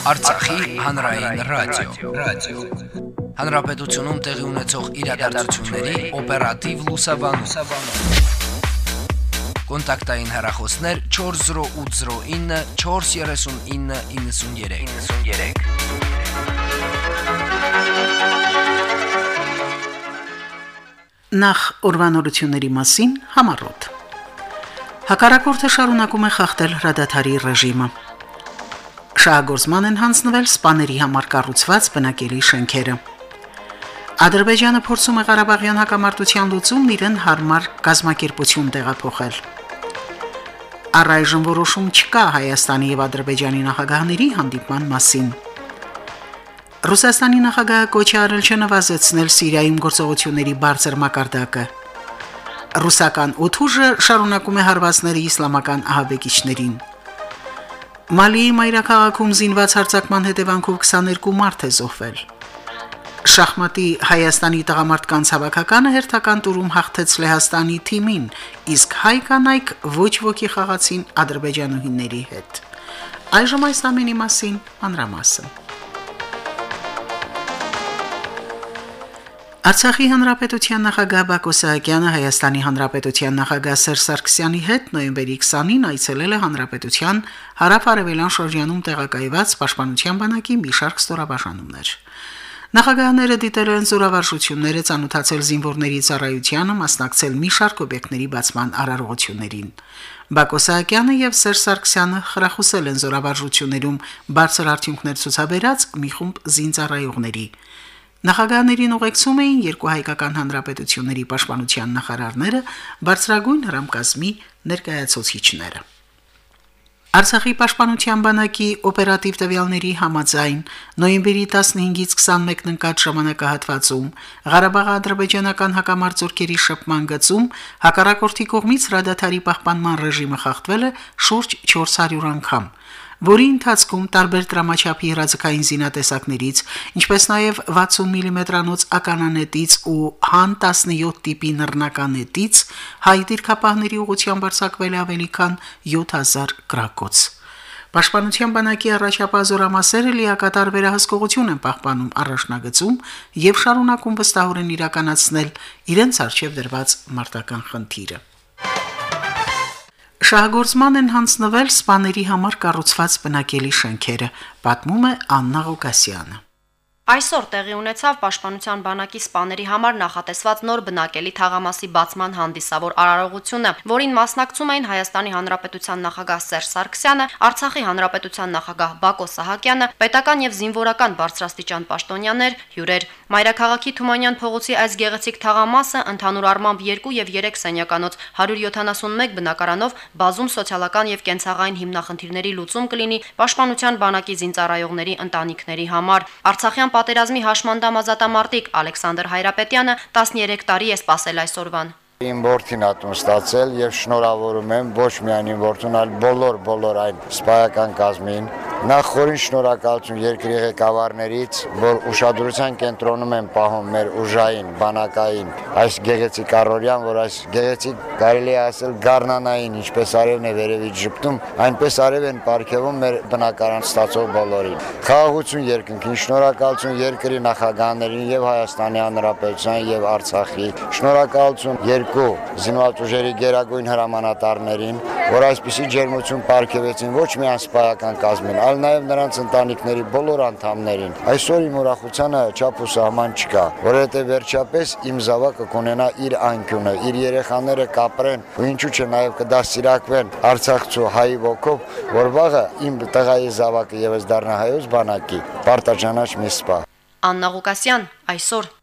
Արցախի հանրային ռադիո, ռադիո։ Հանրապետությունում տեղի ունեցող իրադարձությունների օպերատիվ լուսաբանում։ Կոնտակտային հեռախոսներ 40809 43993։ 93 Նախ ուրվանորությունների մասին համառոտ։ Հակառակորդը շարունակում է խախտել հրադադարի ռեժիմը։ Շահագործման են հանձնվել սպաների համար կառուցված բնակելի շենքերը։ Ադրբեջանը փորձում է Ղարաբաղյան հակամարտության լուծումն իրեն հարմար կազմակերպություն տեղափոխել։ Առայժմ որոշում չկա Հայաստանի եւ Ադրբեջանի նախագահների հանդիպման մասին։ Ռուսաստանի նախագահը կոչ արել չնվազեցնել Սիրիայում գործողությունների բարձր մակարդակը։ Ռուսական օթուժը շարունակում է հարվածները իսլամական ահաբեկիչներին։ Մալիի մայրաքաղաքում զինված հարձակման հետևանքով 22 մարդ է զոհվել։ Շախմատի Հայաստանի տղամարդկանց հավաքականը հերթական տուրում հաղթեց Լեհաստանի թիմին, իսկ հայ կանայք ոչ ոքի խաղացին ադրբեջանուհիների հետ։ Այժմ այս ամենի մասին մանրամասն։ Արցախի հանրապետության նախագահ Բակո Սահակյանը Հայաստանի հանրապետության նախագահ Սերժ Սարգսյանի հետ նոյեմբերի 20-ին այցելել է հանրապետության հարավ-արևելյան շրջանում տեղակայված պաշտպանության բանակի մի շարք ստորաբաժանումներ։ Նախագահները դիտել են զորավարժությունները, ցանոթացել զինվորների ծառայությանը, մասնակցել մի շարք օբյեկտների բացման արարողություններին։ Բակո Սահակյանը եւ Սերժ Սարգսյանը խրախուսել են զորավարժություններում բարձր արդյունքներ ցուցաբերած մի խումբ զինծառայողների։ Նախագահներին ուղեկցում էին երկու հայկական հանրապետությունների պաշտպանության նախարարները, բարձրագույն հրամկազմի ներկայացուցիչները։ Արցախի պաշտպանության բանակի օպերատիվ տվյալների համաձայն նոյեմբերի 15-ից 21-ն ընկած ժամանակահատվածում Ղարաբաղի ադրբեջանական հակամարտությունների շփման գծում հակառակորդի կողմից հրադադարի պահպանման ռեժիմը խախտվել է շուրջ 400 անգամ որի ընթացքում տարբեր դրամաչափի հրաձգային զինատեսակներից, ինչպես նաև 60 մմ-անոց ականանետից ու հան 17 տիպի նռնականետից հայ դիրքապահների ուղղությամբ արձակվել ավելի քան 7000 գրակոց։ Պաշտպանության բանակի առաջապահ զորամասերը լիակատար վերահսկողություն են պահպանում առաջնագծում եւ շարունակում վստահորեն իրականացնել իրենց արժեվ դրված մարտական խնդիրը։ Շահգործման են հանձնվել սպաների համար կառուցված բնակելի շենքերը, պատմում է Աննա Ղուկասյանը։ Այսօր տեղի ունեցավ Պաշտպանության բանակի սպաների համար նախատեսված նոր բնակելի թաղամասի բացման հանդիսավոր արարողությունը, որին մասնակցում էին Հայաստանի Հանրապետության նախագահ Սերժ Սարգսյանը, Արցախի Հանրապետության նախագահ Բակո Սահակյանը, պետական եւ զինվորական բարձրաստիճան պաշտոնյաներ, հյուրեր։ Մայրաքաղաքի Թումանյան փողոցի այս գեղեցիկ թաղամասը ընդհանուր առմամբ 2 եւ 3 սենյականոց 171 բնակարանով բազում սոցիալական եւ կենցաղային հիմնախնդիրների լուծում կլինի Պաշտպանության բանակի զինծառայողների ընտանիքների համար։ Արցախյան պատերազմի հաշմանդամ ազատամարտիկ Ալեքսանդր Հայրապետյանը 13 տարի է սпасել այսօրվան։ Իմ որդին ատում ստացել եւ շնորհավորում եմ ոչ միայն իմ որդուն, այլ բոլոր բոլոր այն սպայական կազմին։ Նախ խորին շնորհակալություն երկրի ղեկավարներից, որ ուշադրության կենտրոնում են պահում մեր ուժային, բանակային այս գեղեցիկ առօրյան, որ այս գեղեցիկ կարելի է ասել գառնանային, ինչպես արևն է վերևից ճպտում, այնպես արև են ապարգևում մեր բնակարան ստացող բոլորին։ Խաղաղություն երկնքին, շնորհակալություն երկրի նախագահներին եւ Հայաստանի Հանրապետության եւ Արցախի։ Շնորհակալություն երկ երկու զինված ուժերի գերագույն հրամանատարներին, որ այսպիսի ջերմություն ապարգևեցին ոչ միայն սպայական կազմին, այլ նաև նրանց ընտանիքների բոլոր անդամներին։ Այսօր իմ ուրախությանը չափ ու սահման չկա, որովհետև վերջապես իմ զավակը կունենա իր անկյունը, իր երեխաները կապրեն, ու ինչու՞ չէ նաև կդաստիարակվեն Արցախցու հայի ոգով, որ վաղը իմ տղայի զավակը եւս դառնա հայոց բանակի պարտաժանաչ մի սպա։ Աննա Ղուկասյան այսօր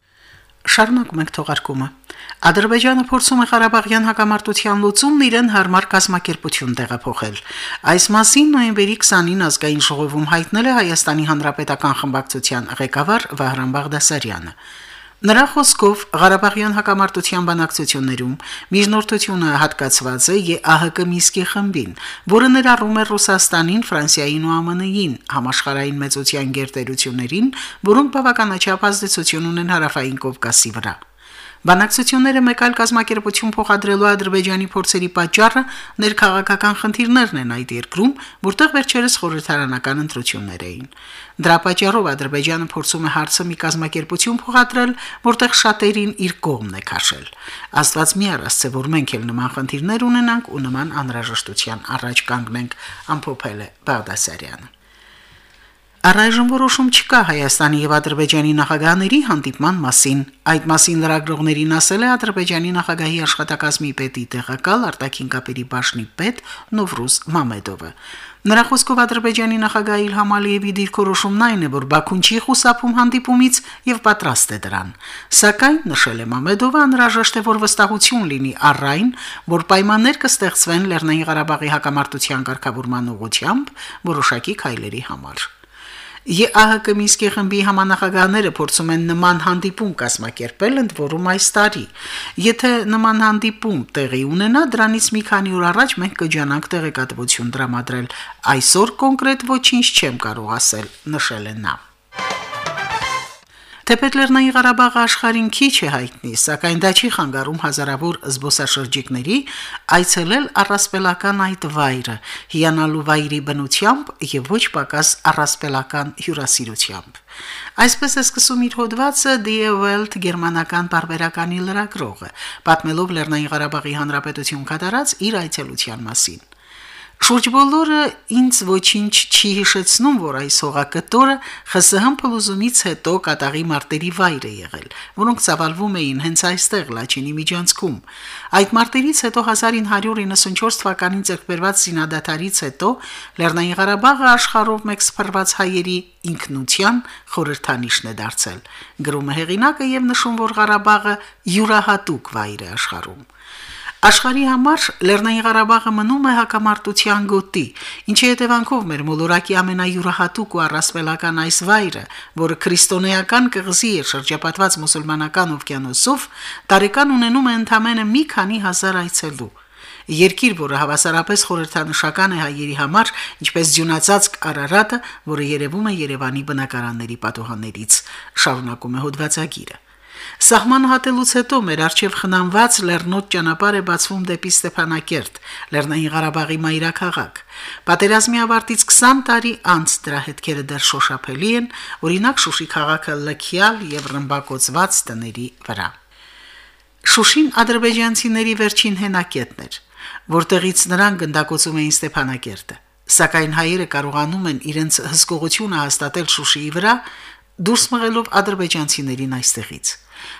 Շարունակում ենք թողարկումը։ Ադրբեջանը փորձում է Ղարաբաղյան հակամարտության լուծումն իրեն հարմար կազմակերպություն տեղափոխել։ Այս մասին նոյեմբերի 20-ին ազգային ժողովում հայտնել է Հայաստանի Հանրապետական խմբակցության ղեկավար Վահրամ Բաղդասարյանը։ Նրա խոսքով Ղարաբաղյան հակամարտության բանակցություններում միջնորդությունը հատկացված է ԵԱՀԿ Միսկի խմբին, որը ներառում է Ռուսաստանին, Ֆրանսիային ու ԱՄՆ-ին, համաշխարհային մեծության գերտերություններին, որոնք բավականաչափ ազդեցություն ունեն հարավային Կովկասի վրա։ Բանակցությունները մեկ այլ կազմակերպություն փոխադրելու Ադրբեջանի փորձերի պատճառը ներքաղաքական խնդիրներն են այդ երկրում, որտեղ վերջերս խորհրդարանական ընտրություններ էին։ Դրա պատճառով Ադրբեջանը փորձում է հարցը մի կազմակերպություն փոխադրել, որտեղ շատերին իր կողմն է քաշել։ Աստված մի առասցե, որ մենք էլ նման խնդիրներ ունենանք ու նման անհրաժեշտության առաջ կանգնենք, ամփոփել է Բաղդասարյանը։ Առայժմ որոշում չկա Հայաստանի եւ Ադրբեջանի նախագահների հանդիպման մասին։ Այդ մասին լրագրողներին ասել է Ադրբեջանի նախագահի աշխատակազմի պետի տեղակալ արտաքին կապերի բաժնի պետ Նովրուզ Մամեդովը։ Նրա խոսքով Ադրբեջանի նախագահ Իլհամ Ալիևի դիրքորոշումն այն է, որ Բաքուն չի խուսափում հանդիպումից եւ պատրաստ է դրան։ Սակայն նշել է Մամեդովը անհրաժեշտ է, որ վստահություն լինի առայն, որ պայմաններ կստեղծվեն Լեռնային Ղարաբաղի հակամարտության ղեկավարման ուղղությամբ որոշակի քայլերի համար։ ԵԱՀԿ Մինսկի խմբի համանախագահները փորձում են նման հանդիպում կազմակերպել ընդ որում այս տարի։ Եթե նման հանդիպում տեղի ունենա, դրանից մի քանի օր առաջ մենք կջանանք տեղեկատվություն տրամադրել։ Այսօր կոնկրետ ոչինչ չեմ կարող ասել, նշել է նա։ Թեպետ Լեռնային Ղարաբաղը աշխարհին քիչ է հայտնի, սակայն դա չի խանգարում հազարավոր զբոսաշրջիկների այցելել առասպելական այդ վայրը, հիանալու վայրի բնությամբ եւ ոչ պակաս առասպելական հյուրասիրությամբ։ Այսպես է սկսում իր հոդվածը Die Welt գերմանական բարբերականի լրագրողը, պատմելով Լեռնային Ղարաբաղի հանրապետություն կատարած իր այցելության մասին։ Շուրջ բոլորը ինձ ոչինչ չի հիշեցնում, որ այս հողակտորը ԽՍՀՄ փլուզումից հետո կատաղի մարտերի վայր է եղել, որոնք ցավալվում էին հենց այստեղ Լաչինի միջանցքում։ Այդ մարտերից հետո 1994 թվականին ձեռքբերված զինադատարից հետո Լեռնային Ղարաբաղը աշխարհով մեկ սփռված հայերի ինքնության խորհրդանիշն է դարձել։ Գրում է հեղինակը եւ նշում, որ Ղարաբաղը յուրահատուկ վայր է աշխարհում։ Աշխարհի համար Լեռնային Ղարաբաղը մնում է հակամարտության գոտի, ինչի հետևանքով մեր մոլորակի ամենայուրահատուկ ու առասպելական այս վայրը, որը քրիստոնեական կղզի է շրջապատված մուսուլմանական օվկիանոսով, տարեկան ունենում է ընդամենը մի քանի հազար այցելու։ Երկիր, որը հավասարապես խորհրդանշական է հայերի համար, ինչպես Ձյունածածկ Արարատը, որը երևում է Երևանի բնակարանների պատոհաններից, շարունակում է հոդվածագիրը։ Սահման հատելուց հետո մեր արչև խնամված Լեռնոտ ճանապարհ է բացվում դեպի Ստեփանակերտ, Լեռնային Ղարաբաղի մայրաքաղաք։ Պատերազմի ավարտից 20 տարի անց դրա հետքերը դեռ շոշափելի են, օրինակ Շուշի քաղաքը լքյալ եւ ռմբակոծված տների վրա։ Շուշին ադրբեջանցիների վերջին հենակետն էր, որտեղից նրանք գնդակոծում էին Ստեփանակերտը սակայն հայերը կարողանում են իրենց հսկողությունը հաստատել Շուշիի վրա, դուրս մղելով ադրբեջանցիներին այստեղից։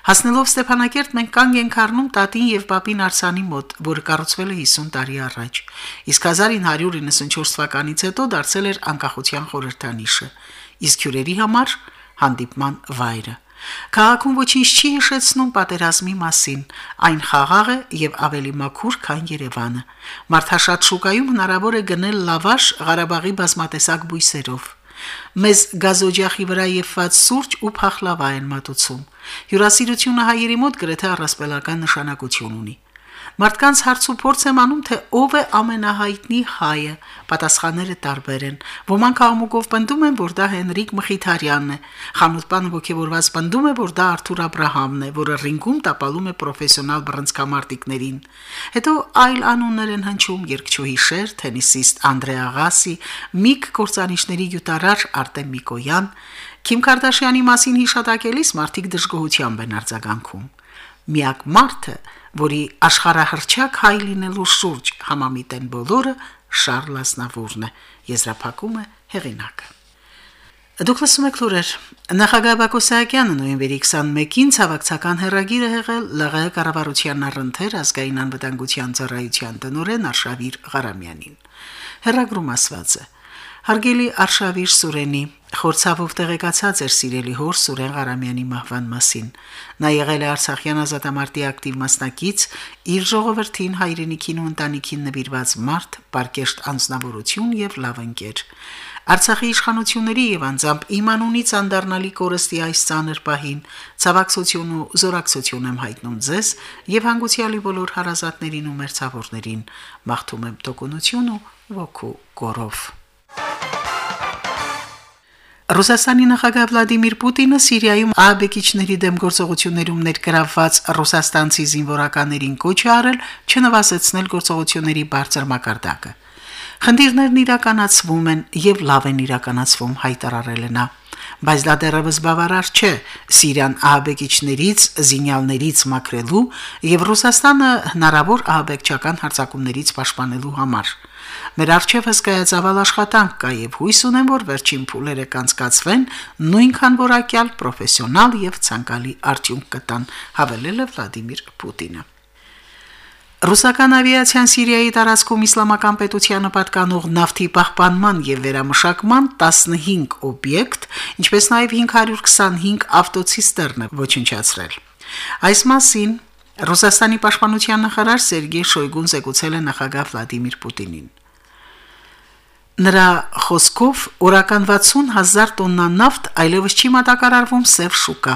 Հասնելով Ստեփանակերտ մենք կանգ ենք առնում Տատին եւ Պապին Արսանի մոտ, որը կառուցվել է 50 տարի առաջ։ Իսկ 1994 թվականից հետո դարձել էր անկախության խորհրդանիշը։ Իսկ հյուրերի համար հանդիպման վայրը։ Քաղաքում ոչինչ չի հիշեցնում պատերազմի մասին։ Այն խաղաղ է եւ ավելի մաքուր, քան Երևանը։ Մարդաշատ շուկայում հնարավոր է գնել լավաշ Ղարաբաղի բազմատեսակ բույսերով։ Մեզ գազօջախի վրա եփված սուրճ ու փախլավա են մատուցում։ Հյուրասիրությունը հայերի մոտ գրեթե առասպելական նշանակություն ունի։ Մարդկանց հարց ու փորձ եմ անում, թե ով է ամենահայտնի հայը։ Պատասխանները տարբեր են։ Ոմանք աղմուկով պնդում են, որ դա Հենրիկ Մխիթարյանն է։ Խանութպանը ողջավորված պնդում է, որ դա Արթուր Աբ รา համն է, որը ռինգում տապալում է պրոֆեսիոնալ բռնցքամարտիկներին։ Հետո այլ անուններ են հնչում երկչուհի Շեր, թենիսիստ Անդրեա Ղասի, միկ կորցանիչների յուտարար Արտեմ Միկոյան, Քիմ Կարդաշյանի մասին հիշատակելիս մարդիկ դժգոհությամբ են արձագանքում միակ մարդը, որի աշխարհահռչակ հայ լինելու շուրջ համամիտեն բոլորը Շարլ Ասնավուրն է, եզրափակում է հեղինակը։ Դուք լսում եք լուրեր։ Նախագահ Բակո Սահակյանը նոյեմբերի 21-ին ցավակցական հերագիրը հեղել ԼՂ կառավարության առընթեր ազգային անվտանգության ծառայության տնօրեն Արշավիր Ղարամյանին։ Հերագրում ասված է. Հարգելի Արշավիր Սուրենի, խորցավով տեղեկացած էր սիրելի հոր Սուրեն Ղարամյանի մահվան մասին։ Նա եղել է Արցախյան ազատամարտի ակտիվ մասնակից, իր ժողովրդին հայրենիքին ու ընտանիքին նվիրված մարդ, պարկեշտ անձնավորություն եւ լավ ընկեր։ Արցախի իշխանությունների եւ անձամբ իմ անունից անդառնալի կորստի այս ցաներ պահին ցավակցություն ու զորակցություն եմ հայտնում ձեզ եւ հանգուցյալի բոլոր հարազատներին ու մերձավորներին մաղթում եմ տոկունություն ու ոգու գորով Ռուսաստանի նախագահ Վլադիմիր Պուտինը Սիրիայում ահաբեկիչների դեմ գործողություններում ներգրավված ռուսաստանցի զինվորականներին կոչ է արել չնվազեցնել գործողությունների բարձր մակարդակը։ Խնդիրներն իրականացվում են եւ լավ են իրականացվում հայտարարել է նա բայց դա դեռևս բավարար չէ Սիրիան ահաբեկիչներից, զինյալներից մաքրելու եւ Ռուսաստանը հնարավոր ահաբեկչական հարձակումներից պաշտպանելու համար։ Մեր արժև հսկայածավալ աշխատանք կա եւ հույս ունեմ, որ վերջին փուլերը կանցկացվեն նույնքան որակյալ, պրոֆեսիոնալ եւ ցանկալի արդյունք կտան, հավելել է Վլադիմիր Պուտինը։ Ռուսական ավիացիան Սիրիայի տարածքում իսլամական պետությանը պատկանող նավթի պահպանման եւ վերամշակման 15 օբյեկտ, ինչպես նաեւ 525 ավտոցիստերն է ոչնչացրել։ Այս մասին Ռուսաստանի պաշտպանության նախարար Սերգեյ Շոյգուն զեկուցել է նախագահ Վլադիմիր Պուտինին։ Նրա խոսքով օրական 60000 տոննա նավթ այլևս չի մատակարարվում սև շուկա,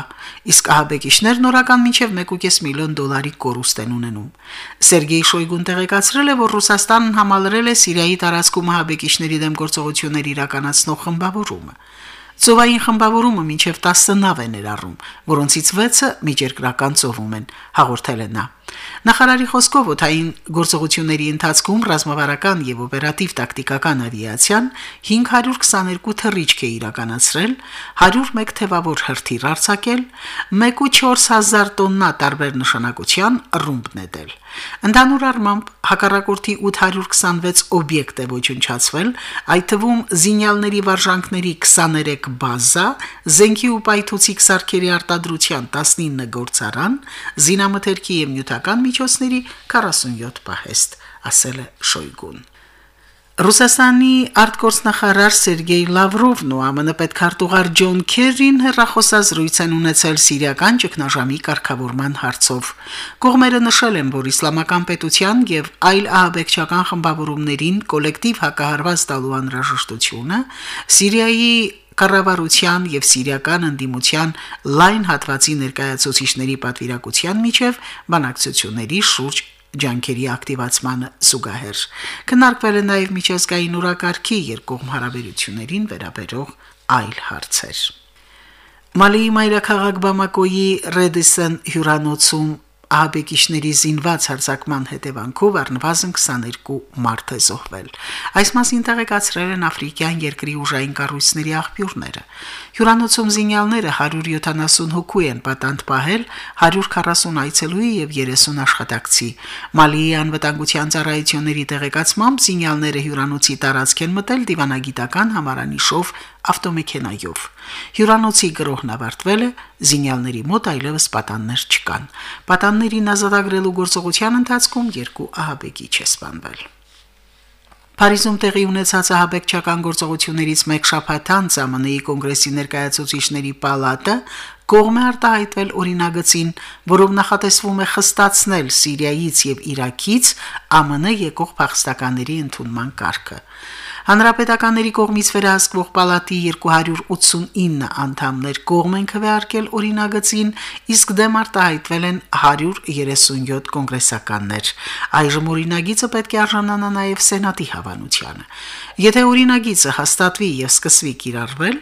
իսկ ահաբեկիչներն օրական մինչև 1.5 միլիոն դոլարի կորուստ են ունենում։ Սերգեյ Շոյգուն տեղեկացրել է, որ Ռուսաստանն համալրել է Սիրիայի տարածքում ահաբեկիչների դեմ գործողություններ իրականացնող խմբավորումը։ Ծովային խմբավորումը մինչև 10 նավ է ներառում, որոնցից 6-ը միջերկրական ծովում են, հաղորդել է նա։ Նախարարի խոսքով օթային գործողությունների ընթացքում ռազմավարական եւ օպերատիվ տակտիկական ավիացիան 522 թռիչք է իրականացրել, 101 թևավոր հրթիռ արձակել, 1.4000 տոննա տարբեր նշանակության ռումբ նետել։ Ընդհանուր առմամբ հակառակորդի 826 օբյեկտ է ոչնչացվել, այդ թվում զինյալների վարժանքների 23 բազա, զենքի ու պայթուցիկ սարքերի արտադրության 19 գործարան, զինամթերքի եւ նյութական միջոցների 47 պահեստ, ասել է Շոյգուն։ Ռուսաստանի արտգործնախարար Սերգեյ Լավրովն ու ԱՄՆ պետքարտուղար Ջոն Քերին հերրախոսազրույց են ունեցել սիրիական ճգնաժամի կարգավորման հարցով։ Կողմերը նշել են, որ իսլամական պետության եւ այլ ահաբեկչական խմբավորումներին կոլեկտիվ հակահարված տալու անհրաժեշտությունը Սիրիայի կառավարության եւ սիրիական ընդդիմության լայն հատվածի ներկայացուցիչների պատվիրակության միջև բանակցությունների շուրջ ջանքերի ակտիվացմանը զուգահեռ քննարկվել է նաև միջազգային ուրակարգի երկկողմ հարաբերություններին վերաբերող այլ հարցեր Մալիի մայրաքաղաք Բամակոյի Ռեդիսոն հյուրանոցում ահաբեկիչների զինված հարձակման հետևանքով առնվազն 22 մարդ է զոհվել։ Այս մասին տեղեկացրել են աֆրիկյան երկրի ուժային կառույցների աղբյուրները։ Հյուրանոցում զինյալները 170 հոգու են պատանդ պահել 140 այցելուի եւ 30 աշխատակցի։ Մալիի անվտանգության ծառայությունների տեղեկացմամբ զինյալները հյուրանոցի տարածք են մտել դիվանագիտական համարանիշով ավտոմեքենայով։ Հյուրանոցի գրոհն ավարտվել է, զինյալների մոտ այլևս պատաններ չկան։ Պատաններին ազատագրելու գործողության ընթացքում երկու ահաբեկիչ է սպանվել։ Փարիզում տեղի ունեցած ահաբեկչական գործողություններից մեկ շաբաթ անց ԱՄՆ-ի կոնգրեսի ներկայացուցիչների պալատը կողմ է արտահայտվել օրինագծին, որով նախատեսվում է խստացնել Սիրիայից եւ Իրաքից ԱՄՆ եկող փախստականների ընդունման կարգը։ Հանրապետականների կողմից վերահսկվող պալատի 289 անդամներ կողմ են քվեարկել օրինագծին, իսկ դեմ արտահայտվել են 137 կոնգրեսականներ։ Այժմ օրինագիծը պետք է արժանանա նաև սենատի հավանությանը։ Եթե օրինագիծը հաստատվի եւ սկսվի կիրառվել,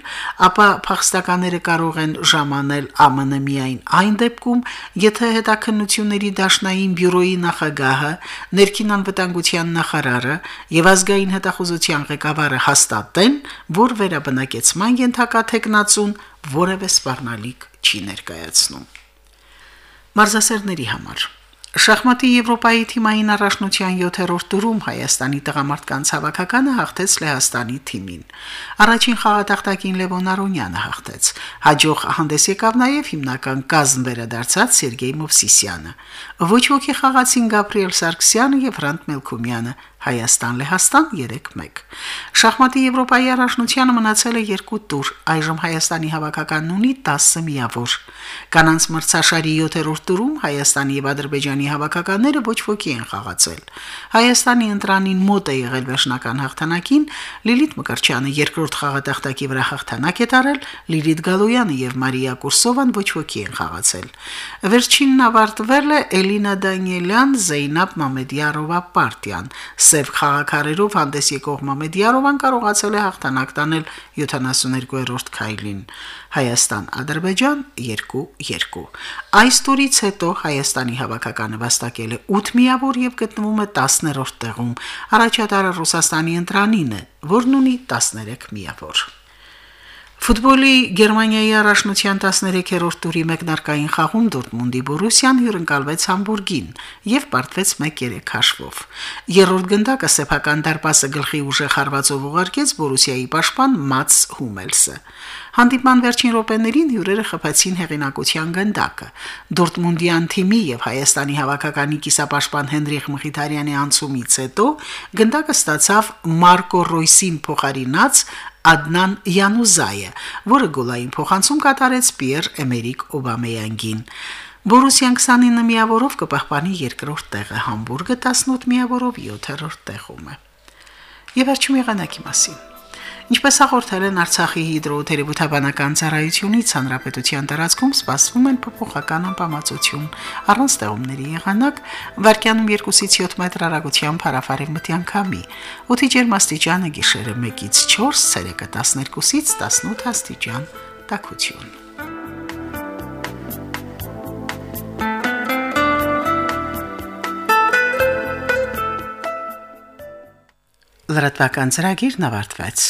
ապա փախստականները կարող են ժամանել ԱՄՆ միայն այն դեպքում, եթե հետաքննությունների դաշնային բյուրոյի նախագահը, ներքին անվտանգության նախարարը եւ ազգային հետախուզության ղեկավարը հաստատեն, որ վերաբնակեցման ենթակա տեխնացուն որևէ սպառնալիք չի ներկայացնում։ Մարզասերների համար. Շախմատի Եվրոպայի թիմային առաջնության 7-րդ տուրում Հայաստանի տղամարդկանց հավաքականը հաղթեց Լեհաստանի թիմին։ Առաջին խաղատախտակին Լևոն Արոնյանը հաղթեց։ Հաջող հանդես եկավ նաև հիմնական կազմ վերադարձած Սերգեյ Մովսիսյանը։ Ոչ ոքի խաղացին Գաբրիել Սարգսյանը եւ Հրանտ Մելքումյանը։ Հայաստան-Լեհաստան 3-1։ Շախմատի Եվրոպայի առաջնությանը մնացել է 2 տուր, այժմ Հայաստանի հավաքականն ունի 10 միավոր։ Կանանց մրցաշարի 7-րդ տուրում Հայաստանի եւ Ադրբեջանի հավաքականները ոչ ոքի են խաղացել։ Հայաստանի ընտրանին մոտ է եղել վերջնական հաղթանակին, Լիլիթ Մկրչյանը երկրորդ խաղատախտակի վրա հաղթանակ է տարել, Լիլիթ Գալոյանը եւ Մարիա Կուրսովան ոչ ոքի են խաղացել։ Վերջինն ավարտվել է Էլինա Դանիելյան, Զեյնաբ Մամեդյարովա պարտիան։ Սև խաղակարերով հանդես եկող Մամեդյարովան կարողացել է հաղթանակ տանել 72-րդ քայլին։ Հայաստան-Ադրբեջան 2-2։ Այս տուրից հետո Հայաստանի հավաքականը վաստակել է 8 միավոր եւ գտնվում է 10-րդ տեղում։ Առաջատարը Ռուսաստանի ընտրանին է, որն ունի 13 միավոր։ Ֆուտբոլի Գերմանիայի առաջնության 13-րդ տուրի մեկնարկային խաղում Դորտմունդի Բորուսիան հյուրընկալվեց Համբուրգին եւ պարտվեց 1-3 հաշվով։ Երրորդ գնդակը սեփական դարպասը գլխի ուժեղ հարվածով ուղարկեց Բորուսիայի պաշտպան Մաց Հումելսը։ Հանդիպման վերջին րոպեներին հյուրերը խփեցին հեղինակության գնդակը։ Դորտմունդյան թիմի եւ Հայաստանի հավաքականի կիսապաշտպան Հենրիխ Մխիթարյանի անցումից հետո գնդակը ստացավ Մարկո Ռոյսին փոխարինած Ադնան Յանուզայը, որը գոլային փոխանցում կատարեց Պիեր Էմերիկ Օբամեյանգին։ Բորուսիան 29 միավորով կպահպանի երկրորդ տեղը, Համբուրգը 18 միավորով 7-րդ տեղում է։ Եվ վերջում եղանակի մասին։ Ինչպես հաղորդել են Արցախի հիդրոթերապևտաբանական ծառայությունից, հանրապետության տարածքում սպասվում են փոփոխական անբավարարություն, առանց ստեղումների եղանակ, վարկյանում 2-ից 7 մետր հեռագությամբ հարավարևմտյան քամի։ Օդի ջերմաստիճանը գիշերը 1-ից 4, ցերեկը 12-ից 18 աստիճան։ Տաքություն։ Լրատվական ծրագիրն ավարտվեց։